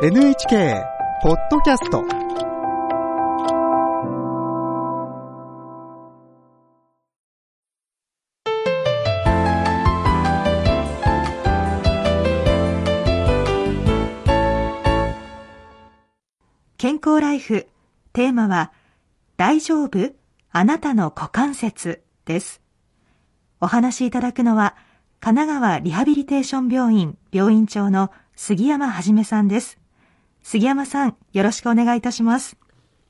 NHK ポッドキャスト健康ライフ。テーマは大丈夫？あなたの股関節です。お話しいただくのは神奈川リハビリテーション病院病院長の杉山はじめさんです。杉山さんよろしくお願いいたします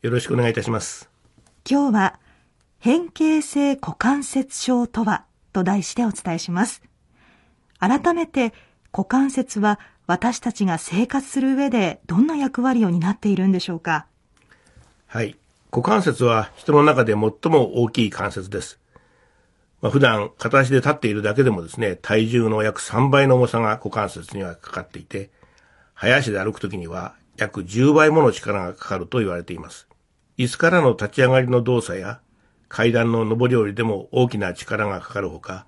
よろしくお願いいたします。今日は変形性股関節症とはと題してお伝えします改めて股関節は私たちが生活する上でどんな役割を担っているんでしょうかはい。股関節は人の中で最も大きい関節です。まあ、普段片足で立っているだけでもですね、体重の約3倍の重さが股関節にはかかっていて、早足で歩くときには約10倍もの力がかかると言われています。椅子からの立ち上がりの動作や階段の上り下りでも大きな力がかかるほか、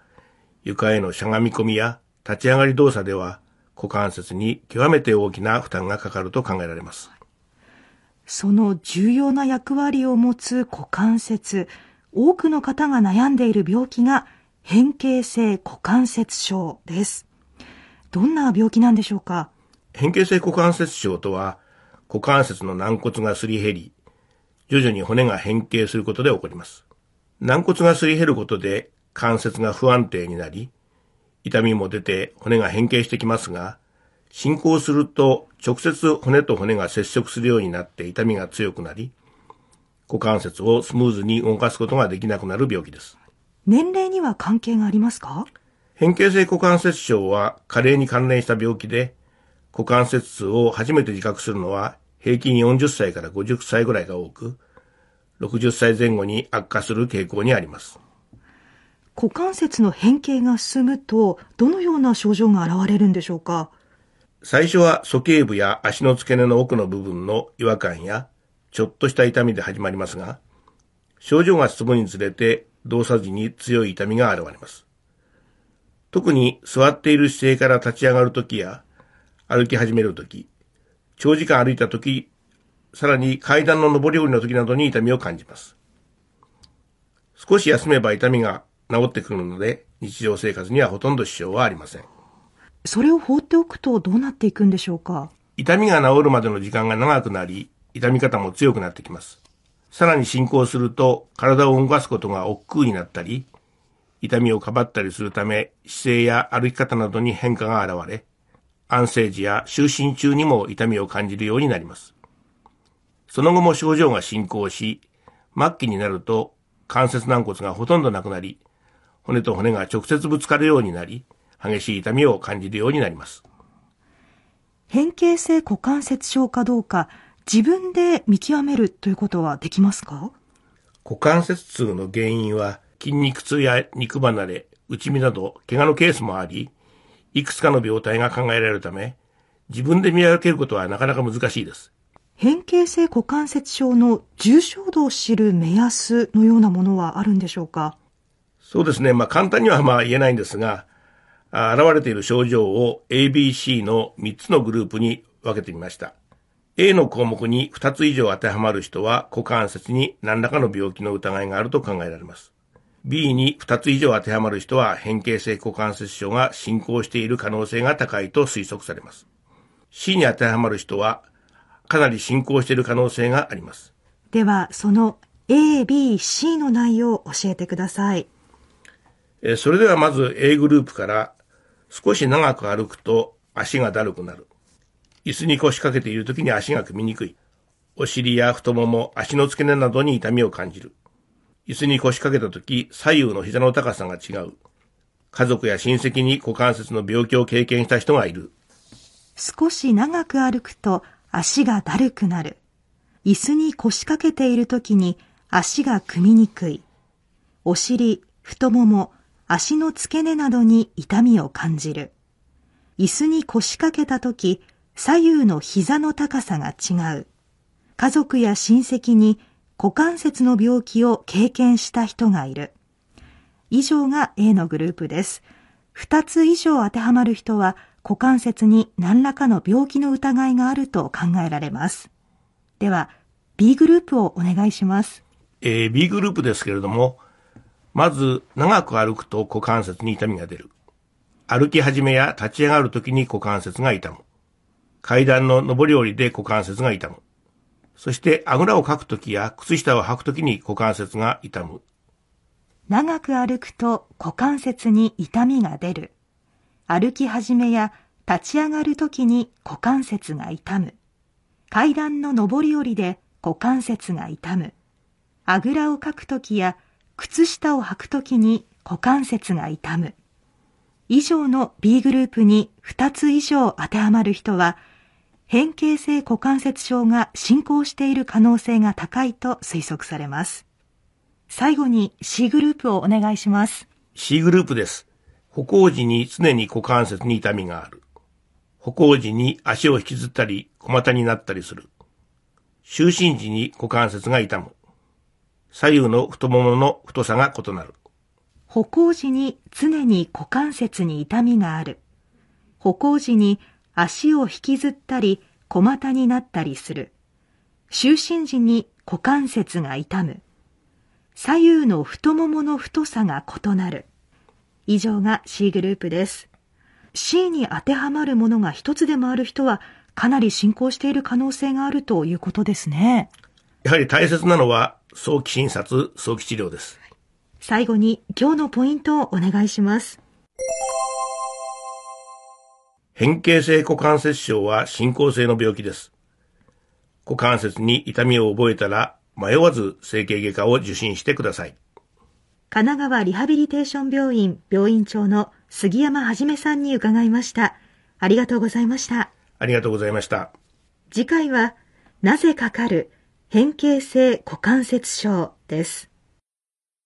床へのしゃがみ込みや立ち上がり動作では股関節に極めて大きな負担がかかると考えられます。その重要な役割を持つ股関節、多くの方が悩んでいる病気が変形性股関節症です。どんな病気なんでしょうか？変形性股関節症とは、股関節の軟骨がすり減り、徐々に骨が変形することで起こります。軟骨がすり減ることで関節が不安定になり、痛みも出て骨が変形してきますが、進行すると直接骨と骨が接触するようになって痛みが強くなり、股関節をスムーズに動かすことができなくなる病気です。年齢には関係がありますか？変形性股関節症は加齢に関連した病気で、股関節痛を初めて自覚するのは平均40歳から50歳ぐらいが多く、60歳前後に悪化する傾向にあります。股関節の変形が進むと、どのような症状が現れるんでしょうか？最初は鼠径部や足の付け根の奥の部分の違和感や、ちょっとした痛みで始まりますが、症状が進むにつれて動作時に強い痛みが現れます。特に座っている姿勢から立ち上がるときや、歩き始めるとき、長時間歩いたとき、さらに階段の上り下りのときなどに痛みを感じます。少し休めば痛みが治ってくるので、日常生活にはほとんど支障はありません。それを放っておくとどうなっていくんでしょうか？痛みが治るまでの時間が長くなり、痛み方も強くなってきます。さらに進行すると、体を動かすことが億劫になったり、痛みをかばったりするため、姿勢や歩き方などに変化が現れ、安静時や就寝中にも痛みを感じるようになります。その後も症状が進行し、末期になると関節軟骨がほとんどなくなり、骨と骨が直接ぶつかるようになり、激しい痛みを感じるようになります。変形性股関節症かどうか、自分で見極めるということはできますか？股関節痛の原因は筋肉痛や肉離れ、内身など怪我のケースもあり、いくつかの病態が考えられるため、自分で見分けることはなかなか難しいです。変形性股関節症の重症度を知る目安のようなものはあるんでしょうか？そうですね。まあ簡単にはまあ言えないんですが、あ現れている症状を ABC の3つのグループに分けてみました。A の項目に2つ以上当てはまる人は股関節に何らかの病気の疑いがあると考えられます。B に2つ以上当てはまる人は変形性股関節症が進行している可能性が高いと推測されます。C に当てはまる人はかなり進行している可能性があります。では、その A、B、C の内容を教えてください。えーそれではまず A グループから少し長く歩くと足がだるくなる。椅子に腰掛けている時に足が組みにくい。お尻や太もも、足の付け根などに痛みを感じる。椅子に腰掛けた時、左右の膝の高さが違う。家族や親戚に股関節の病気を経験した人がいる。少し長く歩くと足がだるくなる。椅子に腰掛けている時に足が組みにくい。お尻、太もも、足の付け根などに痛みを感じる。椅子に腰掛けた時、左右の膝の高さが違う。家族や親戚に股関節の病気を経験した人がいる。以上が A のグループです。二つ以上当てはまる人は股関節に何らかの病気の疑いがあると考えられます。では、B グループをお願いします。えー、B グループですけれども、まず、長く歩くと股関節に痛みが出る。歩き始めや立ち上がるときに股関節が痛む。階段の上り下りで股関節が痛む。そして、あぐらをかくときや靴下を履くときに股関節が痛む。長く歩くと股関節に痛みが出る。歩き始めや立ち上がるときに股関節が痛む。階段の上り下りで股関節が痛む。あぐらをかくときや靴下を履くときに股関節が痛む。以上の B グループに2つ以上当てはまる人は、変形性股関節症が進行している可能性が高いと推測されます。最後に C グループをお願いします。C グループです。歩行時に常に股関節に痛みがある。歩行時に足を引きずったり小股になったりする。就寝時に股関節が痛む。左右の太ももの太さが異なる。歩行時に常に股関節に痛みがある。歩行時に足を引きずったり小股になったりする。就寝時に股関節が痛む。左右の太ももの太さが異なる。以上が C グループです。C に当てはまるものが一つでもある人はかなり進行している可能性があるということですね。やはり大切なのは早期診察、早期治療です。最後に今日のポイントをお願いします。変形性股関節症は進行性の病気です。股関節に痛みを覚えたら迷わず整形外科を受診してください。神奈川リハビリテーション病院病院長の杉山はじめさんに伺いました。ありがとうございました。ありがとうございました。次回は、なぜかかる変形性股関節症です。